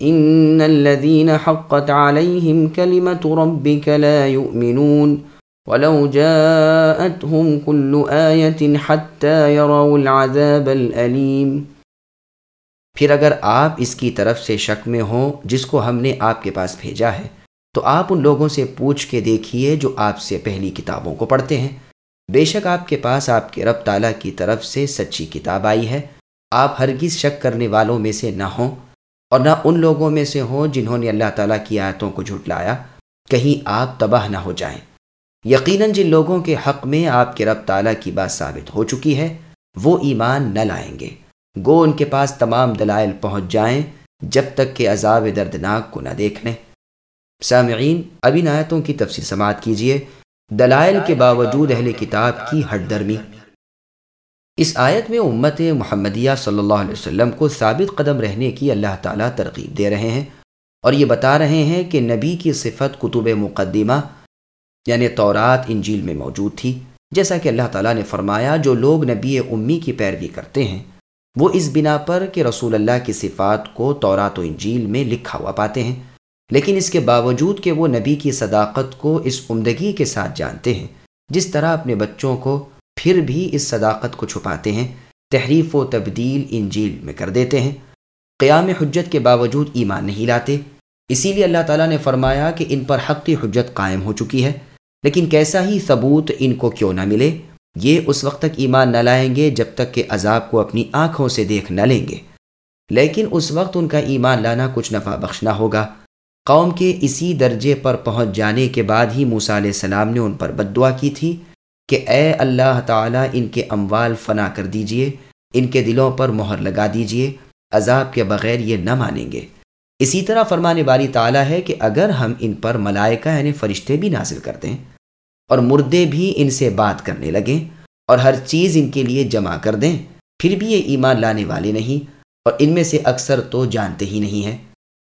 ان الذين حقت عليهم كلمه ربك لا يؤمنون ولو جاءتهم كل ايه حتى يروا العذاب الالم پھر اگر آپ اس کی طرف سے شک میں ہوں، جس کو ہم نے آپ کے پاس بھیجا ہے، تو آپ ان لوگوں سے پوچھ کے دیکھیے جو آپ سے پہلی کتابوں کو پڑھتے ہیں۔ بے شک آپ کے پاس آپ کے رب تعالیٰ کی طرف سے سچی کتاب آئی ہے۔ آپ ہرگز شک کرنے والوں میں سے نہ ہوں۔ اور نہ ان لوگوں میں سے ہوں جنہوں نے اللہ تعالیٰ کی آیتوں کو جھٹلایا کہیں آپ تباہ نہ ہو جائیں۔ یقیناً جن لوگوں کے حق میں آپ کے رب تعالیٰ کی بات ثابت ہو چکی ہے، وہ ایمان نہ لائیں گے۔ گو ان کے پاس تمام دلائل پہنچ جائیں جب تک کہ عذاب دردناک کو نہ دیکھ لیں۔ سامعین، اب ان آیتوں کی تفصیل سماعت کیجیے دلائل کے باوجود اہل کتاب کی ہٹ درمی۔ اس آیت میں امت محمدیہ صلی اللہ علیہ وسلم کو ثابت قدم رہنے کی اللہ تعالیٰ ترغیب دے رہے ہیں اور یہ بتا رہے ہیں کہ نبی کی صفت کتب مقدمہ یعنی تورات، انجیل میں موجود تھی۔ جیسا کہ اللہ تعالیٰ نے فرمایا، جو لوگ نبی امی کی پیروی کرتے ہیں، وہ اس بنا پر کہ رسول اللہ کی صفات کو تورات و انجیل میں لکھا ہوا پاتے ہیں۔ لیکن اس کے باوجود کہ وہ نبی کی صداقت کو اس عمدگی کے ساتھ جانتے ہیں، جس طرح اپنے بچوں کو پھر بھی اس صداقت کو چھپاتے ہیں، تحریف و تبدیل انجیل میں کر دیتے ہیں۔ قیام حجت کے باوجود ایمان نہیں لاتے۔ اسی لیے اللہ تعالیٰ نے فرمایا کہ ان پر حق کی حجت قائم ہو چکی ہے۔ لیکن کیسا ہی ثبوت ان کو کیوں نہ ملے، یہ اس وقت تک ایمان نہ لائیں گے جب تک کہ عذاب کو اپنی آنکھوں سے دیکھ نہ لیں گے۔ لیکن اس وقت ان کا ایمان لانا کچھ نفع بخش نہ ہوگا۔ قوم کے اسی درجے پر پہنچ جانے کے بعد ہی موسیٰ علیہ السلام نے ان پر بد دعا کی تھی۔ کہ اے اللہ تعالیٰ ان کے اموال فنا کر دیجیے، ان کے دلوں پر مہر لگا دیجیے، عذاب کے بغیر یہ نہ مانیں گے۔ اسی طرح فرمانے والی تعالیٰ ہے کہ اگر ہم ان پر ملائکہ یعنی فرشتے بھی نازل کر دیں اور مردے بھی ان سے بات کرنے لگیں اور ہر چیز ان کے لیے جمع کر دیں، پھر بھی یہ ایمان لانے والے نہیں اور ان میں سے اکثر تو جانتے ہی نہیں ہیں۔